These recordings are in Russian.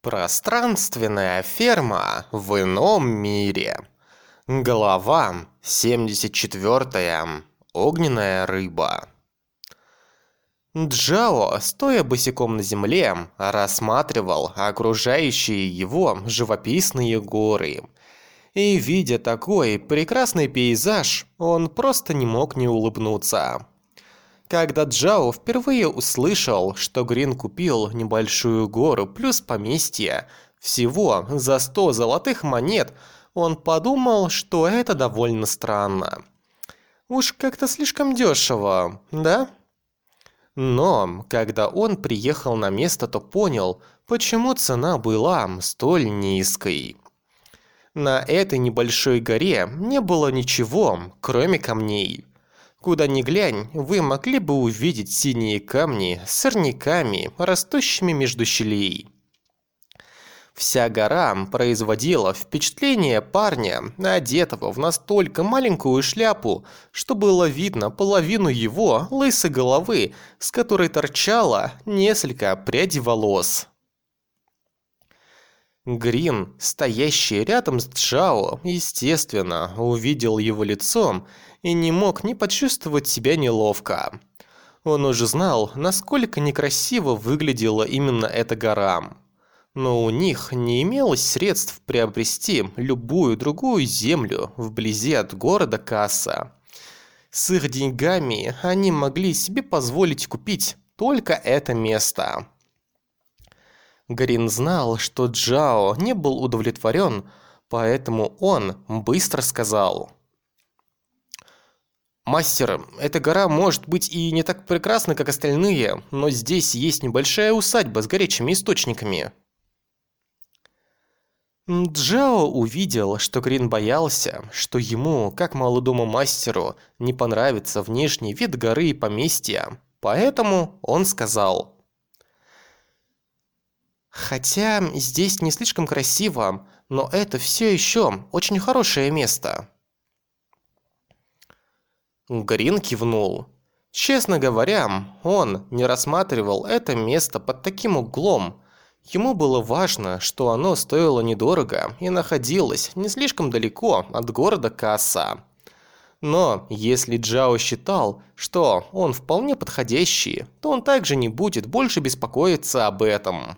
Пространственная ферма в ином мире. Глава 74. Огненная рыба. Джао, стоя босиком на земле, рассматривал окружающие его живописные горы. И видя такой прекрасный пейзаж, он просто не мог не улыбнуться. Когда Джао впервые услышал, что Грин купил небольшую гору плюс поместье, всего за 100 золотых монет, он подумал, что это довольно странно. Уж как-то слишком дешево, да? Но, когда он приехал на место, то понял, почему цена была столь низкой. На этой небольшой горе не было ничего, кроме камней. Куда ни глянь, вы могли бы увидеть синие камни с сорняками, растущими между щелей. Вся гора производила впечатление парня, одетого в настолько маленькую шляпу, что было видно половину его лысой головы, с которой торчало несколько прядей волос. Грин, стоящий рядом с Джао, естественно, увидел его лицом и не мог не почувствовать себя неловко. Он уже знал, насколько некрасиво выглядела именно эта гора. Но у них не имелось средств приобрести любую другую землю вблизи от города Касса. С их деньгами они могли себе позволить купить только это место. Грин знал, что Джао не был удовлетворен, поэтому он быстро сказал. «Мастер, эта гора может быть и не так прекрасна, как остальные, но здесь есть небольшая усадьба с горячими источниками». Джао увидел, что Грин боялся, что ему, как молодому мастеру, не понравится внешний вид горы и поместья, поэтому он сказал – Хотя здесь не слишком красиво, но это все еще очень хорошее место. Грин кивнул. Честно говоря, он не рассматривал это место под таким углом. Ему было важно, что оно стоило недорого и находилось не слишком далеко от города Касса. Но если Джао считал, что он вполне подходящий, то он также не будет больше беспокоиться об этом.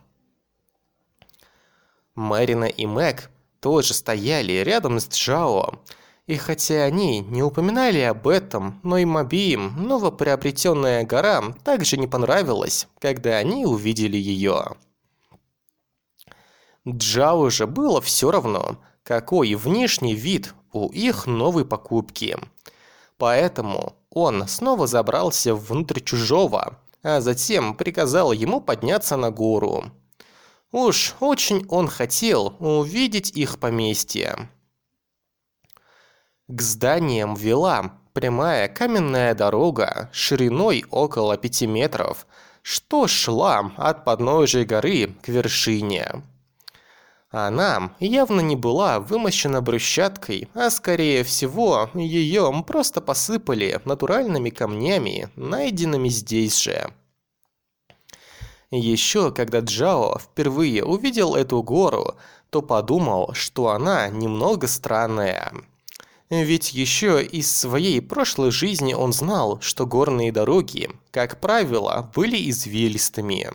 Марина и Мэг тоже стояли рядом с Джао. И хотя они не упоминали об этом, но им обеим новоприобретенная гора также не понравилась, когда они увидели ее. Джао же было все равно, какой внешний вид у их новой покупки. Поэтому он снова забрался внутрь чужого, а затем приказал ему подняться на гору. Уж очень он хотел увидеть их поместье. К зданиям вела прямая каменная дорога шириной около пяти метров, что шла от подножия горы к вершине. Она явно не была вымощена брусчаткой, а скорее всего ее просто посыпали натуральными камнями, найденными здесь же. Еще когда Джао впервые увидел эту гору, то подумал, что она немного странная. Ведь еще из своей прошлой жизни он знал, что горные дороги, как правило, были извилистыми.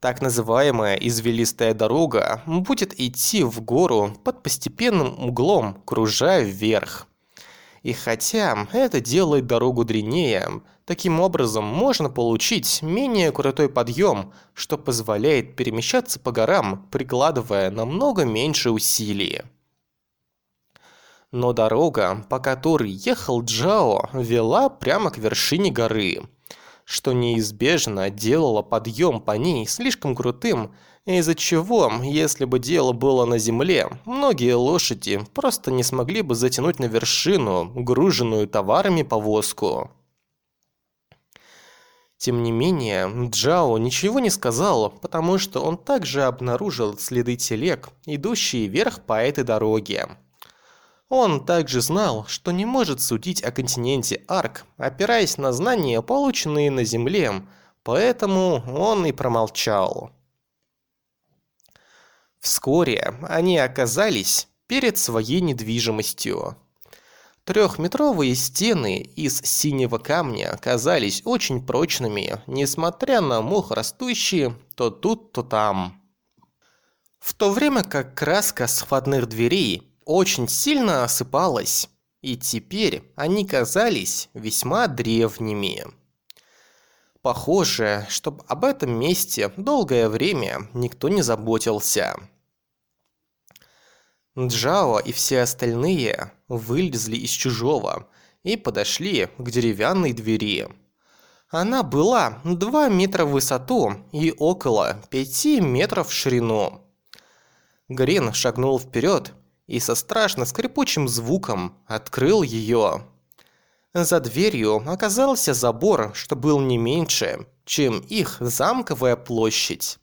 Так называемая извилистая дорога будет идти в гору под постепенным углом, кружая вверх. И хотя это делает дорогу длиннее, таким образом можно получить менее крутой подъем, что позволяет перемещаться по горам, прикладывая намного меньше усилий. Но дорога, по которой ехал Джао, вела прямо к вершине горы, что неизбежно делало подъем по ней слишком крутым из-за чего, если бы дело было на земле, многие лошади просто не смогли бы затянуть на вершину груженную товарами повозку. Тем не менее, Джао ничего не сказал, потому что он также обнаружил следы телег, идущие вверх по этой дороге. Он также знал, что не может судить о континенте Арк, опираясь на знания, полученные на Земле, поэтому он и промолчал. Вскоре они оказались перед своей недвижимостью. Трехметровые стены из синего камня казались очень прочными, несмотря на мох растущий то тут, то там. В то время как краска с дверей очень сильно осыпалась, и теперь они казались весьма древними. Похоже, что об этом месте долгое время никто не заботился. Джао и все остальные вылезли из чужого и подошли к деревянной двери. Она была 2 метра в высоту и около 5 метров в ширину. Грин шагнул вперед и со страшно скрипучим звуком открыл ее. За дверью оказался забор, что был не меньше, чем их замковая площадь.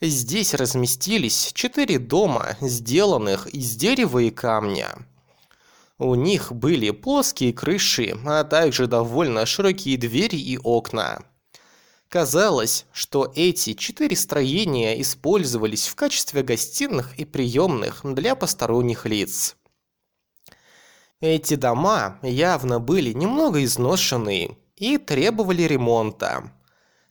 Здесь разместились четыре дома, сделанных из дерева и камня. У них были плоские крыши, а также довольно широкие двери и окна. Казалось, что эти четыре строения использовались в качестве гостиных и приемных для посторонних лиц. Эти дома явно были немного изношены и требовали ремонта.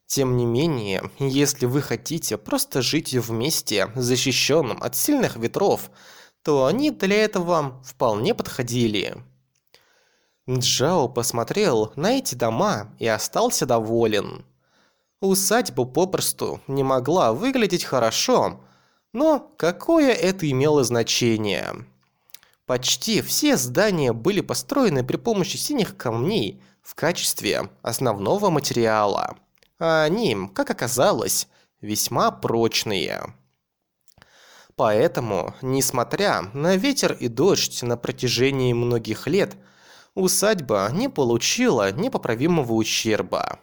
Тем не менее, если вы хотите просто жить вместе, защищенным от сильных ветров, то они для этого вполне подходили. Джао посмотрел на эти дома и остался доволен. Усадьба попросту не могла выглядеть хорошо, но какое это имело значение? Почти все здания были построены при помощи синих камней в качестве основного материала. А они, как оказалось, весьма прочные. Поэтому, несмотря на ветер и дождь на протяжении многих лет, усадьба не получила непоправимого ущерба.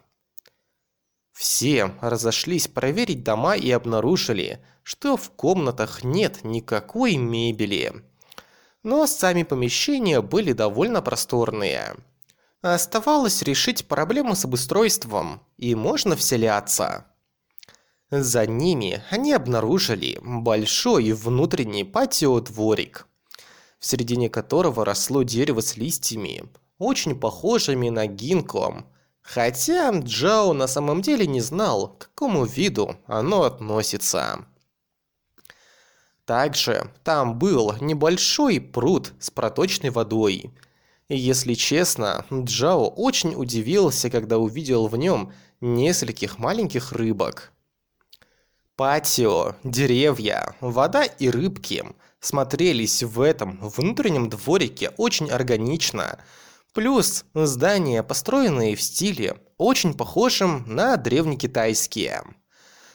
Все разошлись проверить дома и обнаружили, что в комнатах нет никакой мебели но сами помещения были довольно просторные. Оставалось решить проблему с обустройством, и можно вселяться. За ними они обнаружили большой внутренний патио-дворик, в середине которого росло дерево с листьями, очень похожими на гинком, хотя Джао на самом деле не знал, к какому виду оно относится. Также там был небольшой пруд с проточной водой. И если честно, Джао очень удивился, когда увидел в нем нескольких маленьких рыбок. Патио, деревья, вода и рыбки смотрелись в этом внутреннем дворике очень органично. Плюс здания, построенные в стиле, очень похожим на древнекитайские.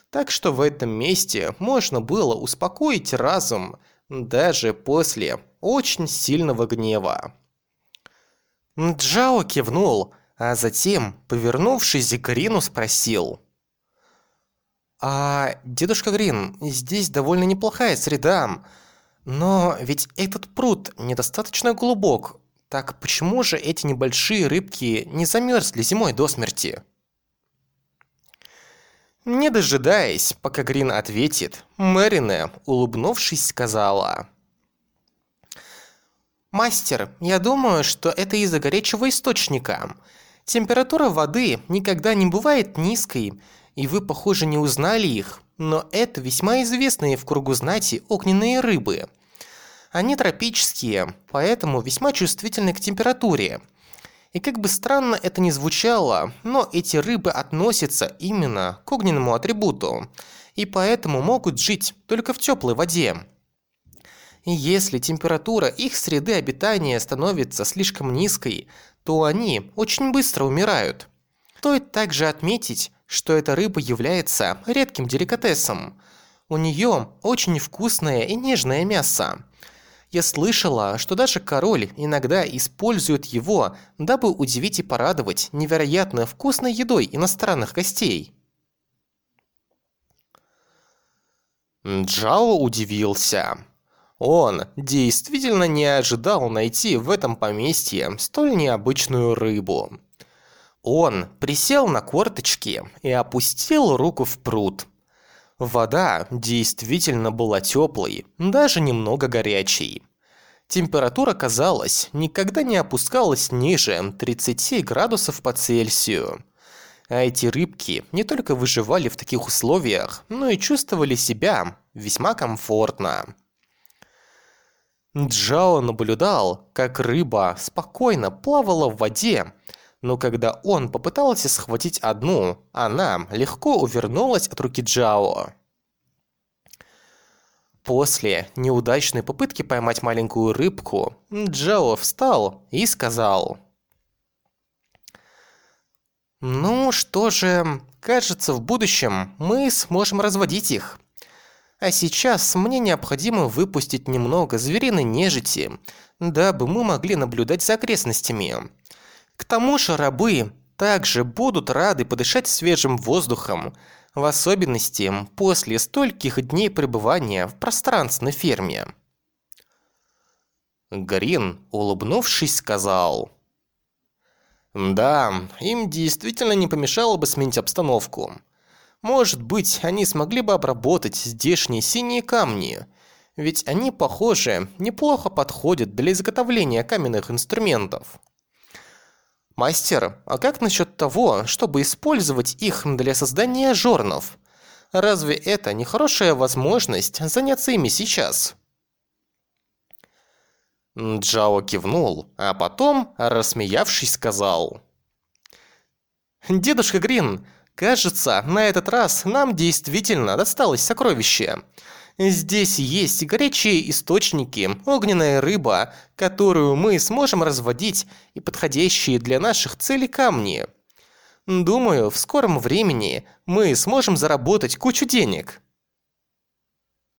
Так что в этом месте можно было успокоить разум даже после очень сильного гнева. Джао кивнул, а затем, повернувшись к Грину, спросил. «А, дедушка Грин, здесь довольно неплохая среда, но ведь этот пруд недостаточно глубок, так почему же эти небольшие рыбки не замерзли зимой до смерти?» Не дожидаясь, пока Грин ответит, Мэрине, улыбнувшись, сказала. «Мастер, я думаю, что это из-за горячего источника. Температура воды никогда не бывает низкой, и вы, похоже, не узнали их, но это весьма известные в кругу знати огненные рыбы. Они тропические, поэтому весьма чувствительны к температуре. И как бы странно это ни звучало, но эти рыбы относятся именно к огненному атрибуту, и поэтому могут жить только в теплой воде. И если температура их среды обитания становится слишком низкой, то они очень быстро умирают. Стоит также отметить, что эта рыба является редким деликатесом. У нее очень вкусное и нежное мясо. Я слышала, что даже король иногда использует его, дабы удивить и порадовать невероятно вкусной едой иностранных гостей. Джао удивился. Он действительно не ожидал найти в этом поместье столь необычную рыбу. Он присел на корточки и опустил руку в пруд. Вода действительно была теплой, даже немного горячей. Температура, казалось, никогда не опускалась ниже 30 градусов по Цельсию. А эти рыбки не только выживали в таких условиях, но и чувствовали себя весьма комфортно. Джао наблюдал, как рыба спокойно плавала в воде, но когда он попытался схватить одну, она легко увернулась от руки Джао. После неудачной попытки поймать маленькую рыбку, Джао встал и сказал. «Ну что же, кажется, в будущем мы сможем разводить их. А сейчас мне необходимо выпустить немного звериной нежити, дабы мы могли наблюдать за окрестностями. К тому же рабы также будут рады подышать свежим воздухом, в особенности после стольких дней пребывания в пространственной ферме. Грин, улыбнувшись, сказал. «Да, им действительно не помешало бы сменить обстановку. Может быть, они смогли бы обработать здешние синие камни, ведь они, похоже, неплохо подходят для изготовления каменных инструментов». «Мастер, а как насчет того, чтобы использовать их для создания жорнов? Разве это не хорошая возможность заняться ими сейчас?» Джао кивнул, а потом, рассмеявшись, сказал. «Дедушка Грин, кажется, на этот раз нам действительно досталось сокровище. Здесь есть горячие источники, огненная рыба, которую мы сможем разводить, и подходящие для наших целей камни. Думаю, в скором времени мы сможем заработать кучу денег.